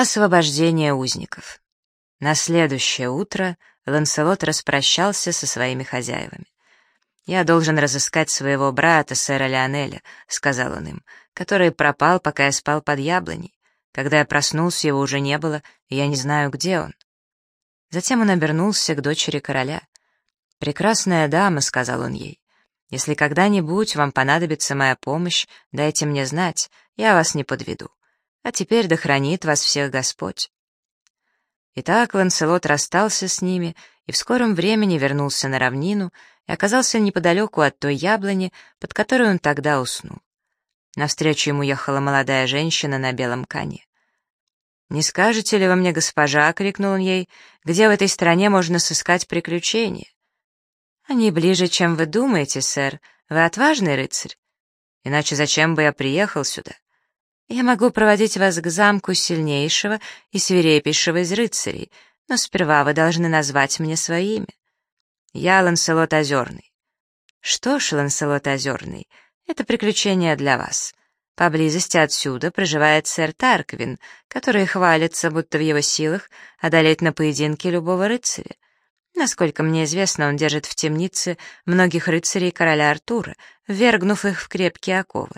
Освобождение узников. На следующее утро Ланселот распрощался со своими хозяевами. «Я должен разыскать своего брата, сэра Леонеля», — сказал он им, «который пропал, пока я спал под яблоней. Когда я проснулся, его уже не было, и я не знаю, где он». Затем он обернулся к дочери короля. «Прекрасная дама», — сказал он ей, — «если когда-нибудь вам понадобится моя помощь, дайте мне знать, я вас не подведу. А теперь да хранит вас всех Господь». Итак, Ланселот расстался с ними и в скором времени вернулся на равнину и оказался неподалеку от той яблони, под которой он тогда уснул. Навстречу ему ехала молодая женщина на белом коне. «Не скажете ли вы мне, госпожа?» — крикнул он ей. «Где в этой стране можно сыскать приключения?» «Они ближе, чем вы думаете, сэр. Вы отважный рыцарь. Иначе зачем бы я приехал сюда? Я могу проводить вас к замку сильнейшего и свирепейшего из рыцарей, но сперва вы должны назвать мне свое имя. Я Ланселот Озерный. Что ж, Ланселот Озерный, это приключение для вас. Поблизости отсюда проживает сэр Тарквин, который хвалится, будто в его силах одолеть на поединке любого рыцаря. Насколько мне известно, он держит в темнице многих рыцарей короля Артура, ввергнув их в крепкие оковы.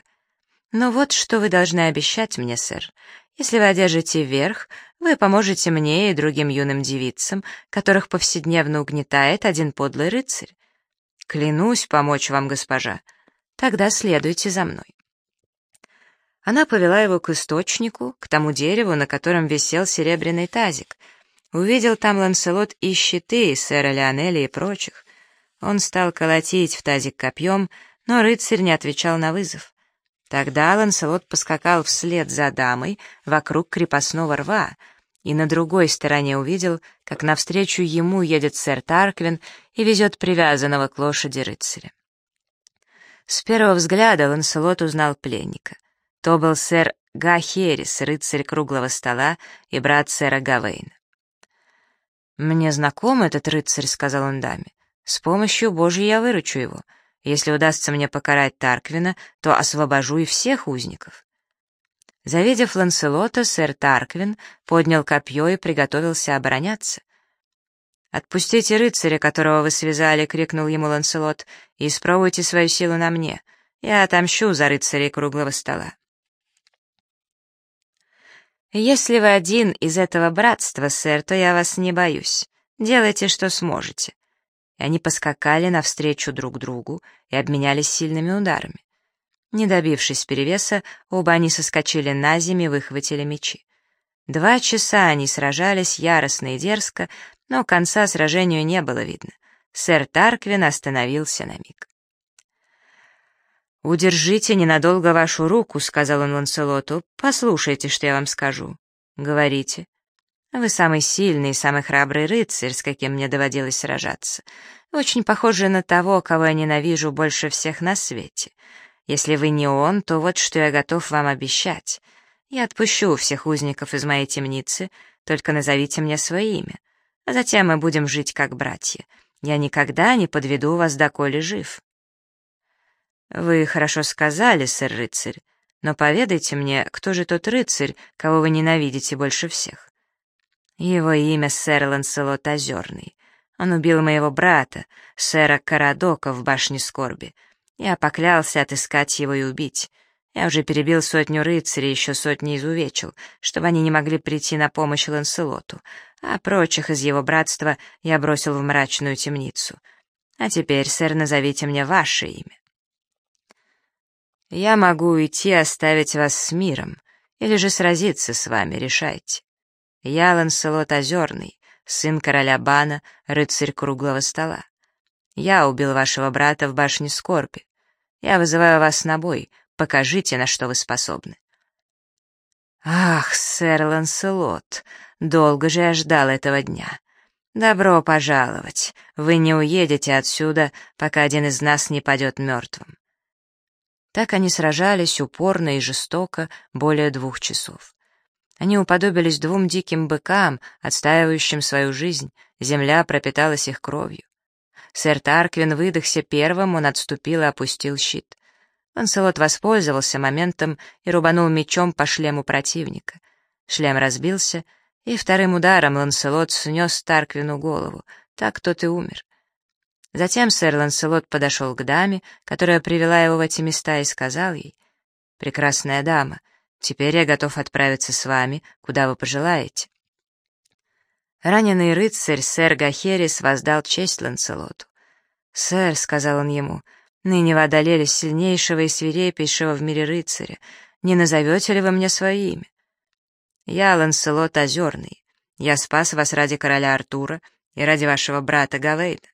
Но вот что вы должны обещать мне, сэр. Если вы одержите верх, вы поможете мне и другим юным девицам, которых повседневно угнетает один подлый рыцарь. Клянусь помочь вам, госпожа. Тогда следуйте за мной. Она повела его к источнику, к тому дереву, на котором висел серебряный тазик. Увидел там Ланселот и щиты, сэра Леонеля и прочих. Он стал колотить в тазик копьем, но рыцарь не отвечал на вызов. Тогда Ланселот поскакал вслед за дамой вокруг крепостного рва и на другой стороне увидел, как навстречу ему едет сэр Тарквин и везет привязанного к лошади рыцаря. С первого взгляда Ланселот узнал пленника. То был сэр Гахерис, рыцарь круглого стола и брат сэра Гавейна. «Мне знаком этот рыцарь», — сказал он даме. «С помощью Божьей я выручу его». Если удастся мне покарать Тарквина, то освобожу и всех узников». Завидев Ланселота, сэр Тарквин поднял копье и приготовился обороняться. «Отпустите рыцаря, которого вы связали!» — крикнул ему Ланселот. «И испробуйте свою силу на мне. Я отомщу за рыцарей круглого стола». «Если вы один из этого братства, сэр, то я вас не боюсь. Делайте, что сможете и они поскакали навстречу друг другу и обменялись сильными ударами. Не добившись перевеса, оба они соскочили на землю и выхватили мечи. Два часа они сражались яростно и дерзко, но конца сражению не было видно. Сэр Тарквин остановился на миг. «Удержите ненадолго вашу руку», — сказал он Ланселоту. «Послушайте, что я вам скажу. Говорите». Вы самый сильный и самый храбрый рыцарь, с каким мне доводилось сражаться. очень похожи на того, кого я ненавижу больше всех на свете. Если вы не он, то вот что я готов вам обещать. Я отпущу всех узников из моей темницы, только назовите мне свое имя. А затем мы будем жить как братья. Я никогда не подведу вас, доколе жив. Вы хорошо сказали, сэр-рыцарь, но поведайте мне, кто же тот рыцарь, кого вы ненавидите больше всех? Его имя сэр Ланселот Озерный. Он убил моего брата, сэра Карадока в башне скорби. Я поклялся отыскать его и убить. Я уже перебил сотню рыцарей, еще сотни изувечил, чтобы они не могли прийти на помощь Ланселоту, а прочих из его братства я бросил в мрачную темницу. А теперь, сэр, назовите мне ваше имя. Я могу уйти, оставить вас с миром, или же сразиться с вами, решайте. Я Ланселот Озерный, сын короля Бана, рыцарь круглого стола. Я убил вашего брата в башне Скорби. Я вызываю вас на бой, покажите, на что вы способны». «Ах, сэр Ланселот, долго же я ждал этого дня. Добро пожаловать, вы не уедете отсюда, пока один из нас не падет мертвым». Так они сражались упорно и жестоко более двух часов. Они уподобились двум диким быкам, отстаивающим свою жизнь, земля пропиталась их кровью. Сэр Тарквин выдохся первым, он отступил и опустил щит. Ланселот воспользовался моментом и рубанул мечом по шлему противника. шлем разбился, и вторым ударом Ланселот снес Тарквину голову, так тот и умер. Затем сэр Ланселот подошел к даме, которая привела его в эти места, и сказал ей, «Прекрасная дама, теперь я готов отправиться с вами, куда вы пожелаете». Раненый рыцарь, сэр Гахерис, воздал честь Ланселоту. «Сэр», — сказал он ему, — «ныне вы одолели сильнейшего и свирепейшего в мире рыцаря. Не назовете ли вы мне свое имя?» «Я Ланселот Озерный. Я спас вас ради короля Артура и ради вашего брата Гавейда.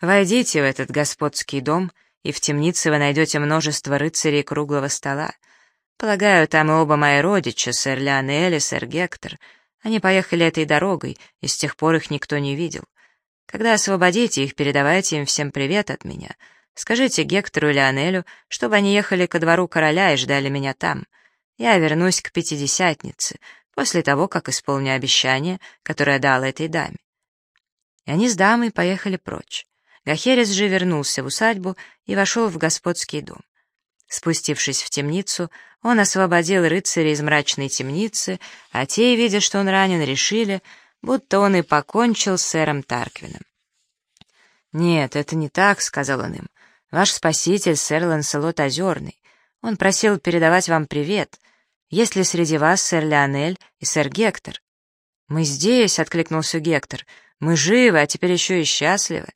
Войдите в этот господский дом, и в темнице вы найдете множество рыцарей круглого стола. Полагаю, там и оба мои родича, сэр Леонель и сэр Гектор. Они поехали этой дорогой, и с тех пор их никто не видел. Когда освободите их, передавайте им всем привет от меня. Скажите Гектору и Леонелю, чтобы они ехали ко двору короля и ждали меня там. Я вернусь к Пятидесятнице, после того, как исполню обещание, которое дал этой даме. И они с дамой поехали прочь. Гахерес же вернулся в усадьбу и вошел в господский дом. Спустившись в темницу, он освободил рыцаря из мрачной темницы, а те, видя, что он ранен, решили, будто он и покончил с сэром Тарквином. «Нет, это не так», — сказал он им. «Ваш спаситель, сэр Ланселот Озерный. Он просил передавать вам привет. Есть ли среди вас сэр Леонель и сэр Гектор?» «Мы здесь», — откликнулся Гектор. «Мы живы, а теперь еще и счастливы.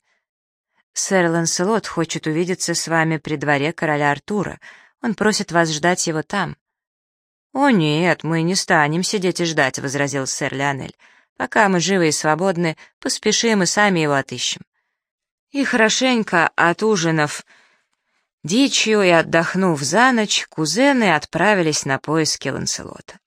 «Сэр Ланселот хочет увидеться с вами при дворе короля Артура. Он просит вас ждать его там». «О нет, мы не станем сидеть и ждать», — возразил сэр Леонель. «Пока мы живы и свободны, поспешим и сами его отыщем». И хорошенько отужинав дичью и отдохнув за ночь, кузены отправились на поиски Ланселота.